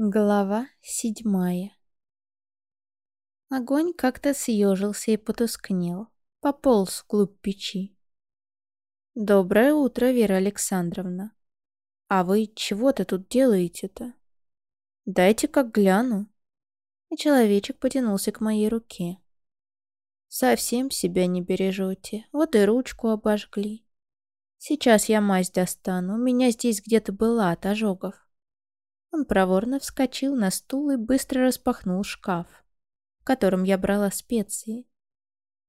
Глава седьмая Огонь как-то съежился и потускнел, пополз вглубь печи. «Доброе утро, Вера Александровна. А вы чего-то тут делаете-то? Дайте как гляну». И человечек потянулся к моей руке. «Совсем себя не бережете, вот и ручку обожгли. Сейчас я мазь достану, у меня здесь где-то была от ожогов». Он проворно вскочил на стул и быстро распахнул шкаф, в котором я брала специи.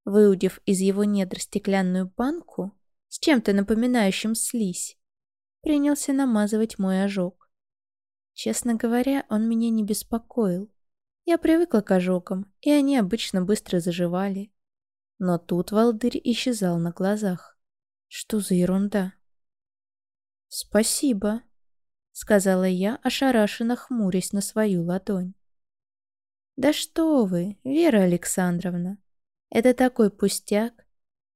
Выудив из его недр стеклянную банку с чем-то напоминающим слизь, принялся намазывать мой ожог. Честно говоря, он меня не беспокоил. Я привыкла к ожогам, и они обычно быстро заживали. Но тут волдырь исчезал на глазах. Что за ерунда? «Спасибо», сказала я, ошарашенно хмурясь на свою ладонь. «Да что вы, Вера Александровна, это такой пустяк.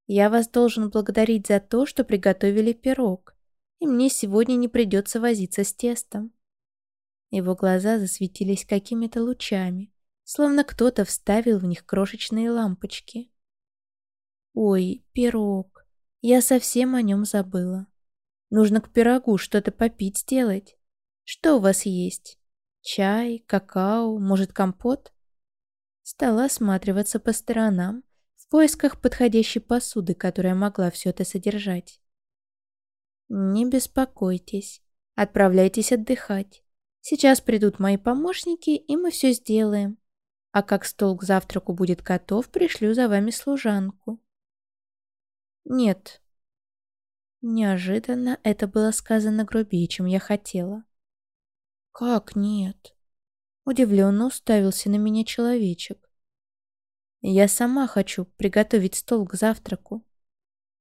Я вас должен благодарить за то, что приготовили пирог, и мне сегодня не придется возиться с тестом». Его глаза засветились какими-то лучами, словно кто-то вставил в них крошечные лампочки. «Ой, пирог, я совсем о нем забыла. Нужно к пирогу что-то попить сделать. Что у вас есть? Чай, какао, может, компот? Стала осматриваться по сторонам в поисках подходящей посуды, которая могла все это содержать. Не беспокойтесь, отправляйтесь отдыхать. Сейчас придут мои помощники, и мы все сделаем. А как стол к завтраку будет готов, пришлю за вами служанку. Нет, Неожиданно это было сказано грубее, чем я хотела. «Как нет?» Удивленно уставился на меня человечек. «Я сама хочу приготовить стол к завтраку».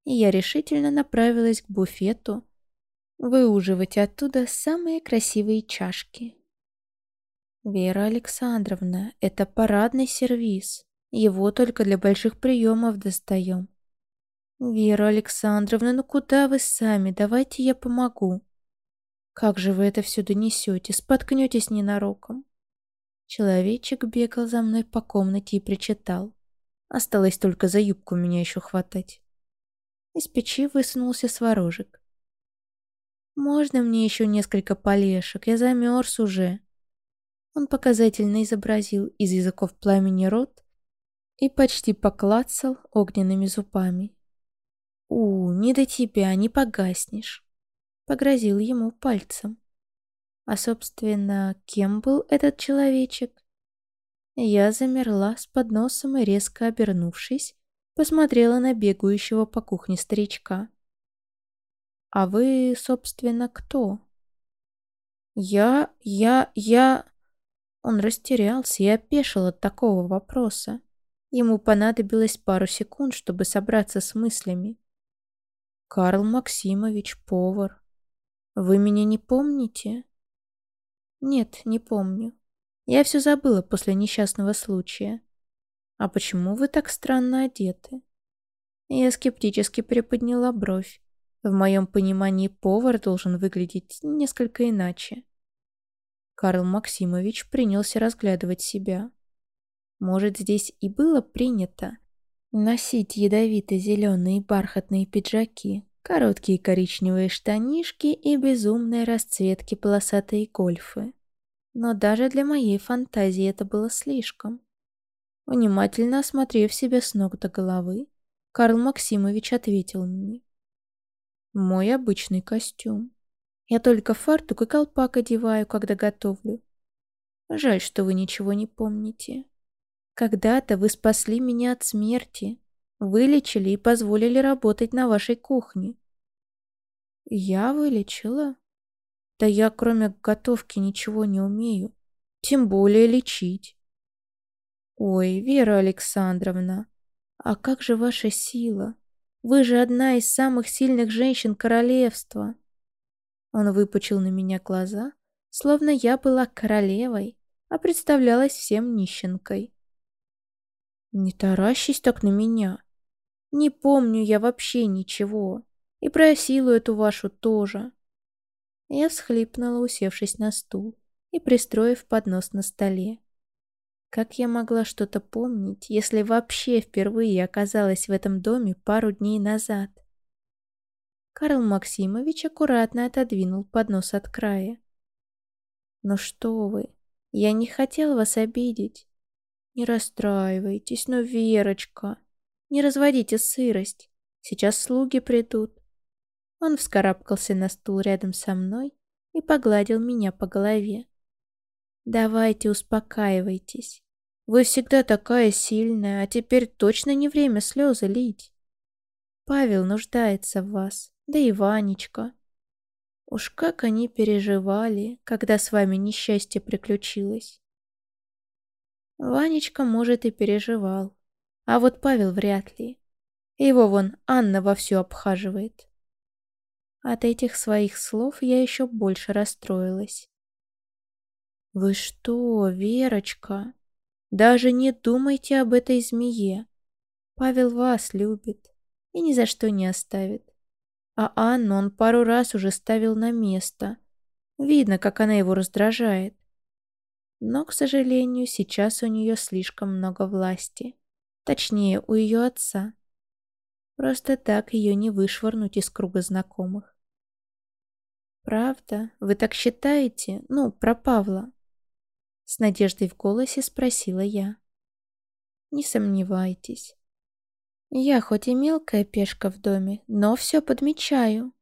И я решительно направилась к буфету, выуживать оттуда самые красивые чашки. «Вера Александровна, это парадный сервиз. Его только для больших приемов достаем. «Вера Александровна, ну куда вы сами? Давайте я помогу». «Как же вы это все донесете? Споткнетесь ненароком». Человечек бегал за мной по комнате и причитал. Осталось только за юбку меня еще хватать. Из печи высунулся сварожек. «Можно мне еще несколько полешек? Я замерз уже». Он показательно изобразил из языков пламени рот и почти поклацал огненными зубами. «У, не до тебя, не погаснешь», — погрозил ему пальцем. А, собственно, кем был этот человечек? Я замерла с подносом и, резко обернувшись, посмотрела на бегающего по кухне старичка. «А вы, собственно, кто?» «Я... я... я...» Он растерялся и опешил от такого вопроса. Ему понадобилось пару секунд, чтобы собраться с мыслями. Карл Максимович, повар. Вы меня не помните? Нет, не помню. Я все забыла после несчастного случая. А почему вы так странно одеты? Я скептически приподняла бровь. В моем понимании повар должен выглядеть несколько иначе. Карл Максимович принялся разглядывать себя. Может, здесь и было принято Носить ядовито-зеленые бархатные пиджаки, короткие коричневые штанишки и безумные расцветки полосатые гольфы. Но даже для моей фантазии это было слишком. Внимательно осмотрев себя с ног до головы, Карл Максимович ответил мне. «Мой обычный костюм. Я только фартук и колпак одеваю, когда готовлю. Жаль, что вы ничего не помните. Когда-то вы спасли меня от смерти, вылечили и позволили работать на вашей кухне. Я вылечила? Да я кроме готовки ничего не умею, тем более лечить. Ой, Вера Александровна, а как же ваша сила? Вы же одна из самых сильных женщин королевства. Он выпучил на меня глаза, словно я была королевой, а представлялась всем нищенкой. Не таращись так на меня. Не помню я вообще ничего. И про силу эту вашу тоже. Я всхлипнула, усевшись на стул, и пристроив поднос на столе. Как я могла что-то помнить, если вообще впервые оказалась в этом доме пару дней назад? Карл Максимович аккуратно отодвинул поднос от края. «Ну что вы, я не хотел вас обидеть. Не расстраивайтесь, но Верочка, не разводите сырость. Сейчас слуги придут. Он вскарабкался на стул рядом со мной и погладил меня по голове. «Давайте успокаивайтесь. Вы всегда такая сильная, а теперь точно не время слезы лить. Павел нуждается в вас, да и Ванечка. Уж как они переживали, когда с вами несчастье приключилось. Ванечка, может, и переживал, а вот Павел вряд ли. Его вон Анна вовсю обхаживает. От этих своих слов я еще больше расстроилась. «Вы что, Верочка? Даже не думайте об этой змее. Павел вас любит и ни за что не оставит. А Анну он пару раз уже ставил на место. Видно, как она его раздражает. Но, к сожалению, сейчас у нее слишком много власти. Точнее, у ее отца. Просто так ее не вышвырнуть из круга знакомых. «Правда? Вы так считаете? Ну, про Павла?» С надеждой в голосе спросила я. «Не сомневайтесь. Я хоть и мелкая пешка в доме, но все подмечаю».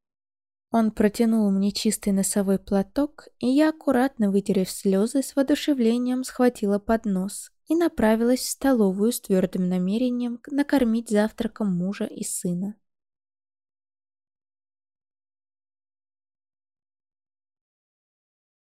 Он протянул мне чистый носовой платок, и я, аккуратно вытерев слезы, с воодушевлением схватила поднос и направилась в столовую с твердым намерением накормить завтраком мужа и сына.